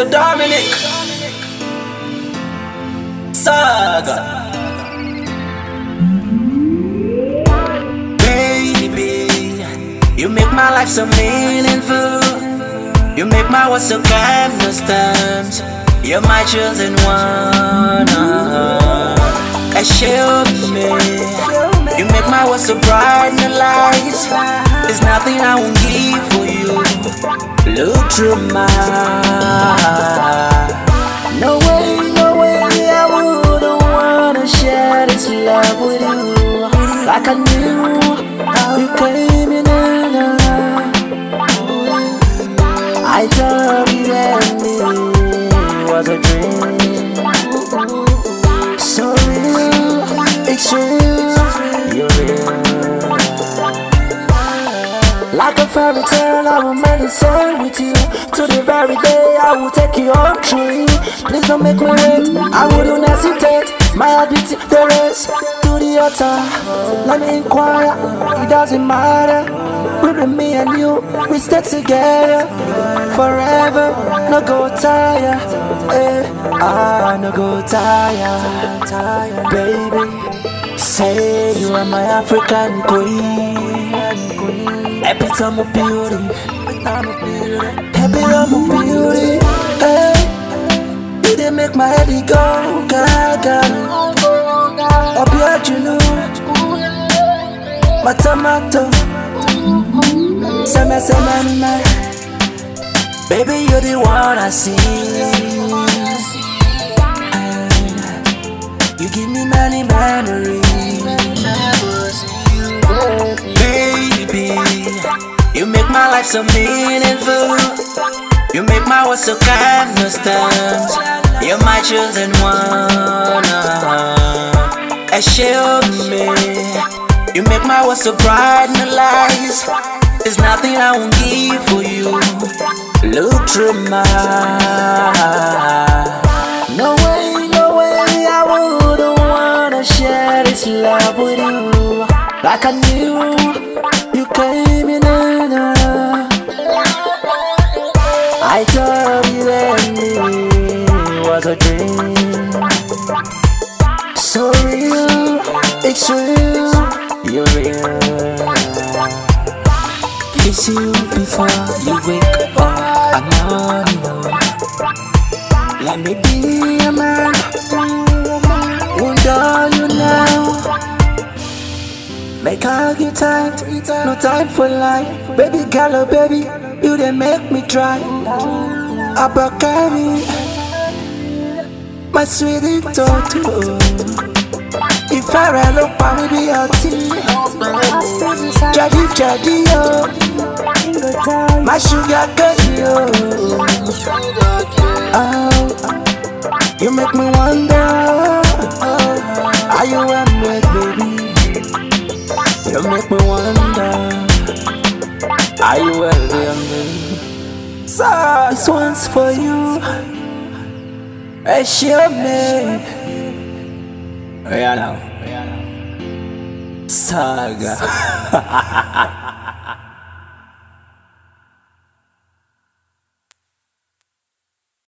Mr. Dominic. Saga. Baby You make my life so meaningful. You make my world so glamorous times. You're my chosen one uh, A shield me You make my world so bright and light There's nothing I won't give Look through my. No way, no way I wouldn't wanna share this love with you Like I knew how you came in and I thought you and me was a dream fairy tale, I will make it sing with you. To the very day, I will take you on tree. Please don't make me wait, I wouldn't hesitate. My heart beats the race to the altar. Let me inquire, it doesn't matter. With me and you, we stay together forever. No go tired, eh? I no go tired, tired, baby. Say you are my African queen. Epitome of beauty. Epitome of beauty. Happy mama beauty. Hey, you did make my head go gaga. Up your juno. My tomato. Seme seme me. Baby, you're the one I see. And you give me many memories. You make my life so meaningful. You make my world so kindness times. You're my chosen one. uh, A shield me. You make my world so bright and light. There's nothing I won't give for you. Look through my eyes. No way, no way I wouldn't wanna share this love with you. Like I knew I thought you and me was a dream. So real, it's real, you're real. Kiss you before you wake up. I'm not alone. Let me be a man. Won't dull you now. Make I get tight, no time for life. Baby girl, oh baby, you done make me try. Abakari, my sweetie toto. If I ran up, I would be a tea. Jadi jadi yo, oh. my sugar girl yo. Oh, you make me wonder, oh. are you in with baby? You make me wonder Are you well me? So this one's for you. Hey show me now Saga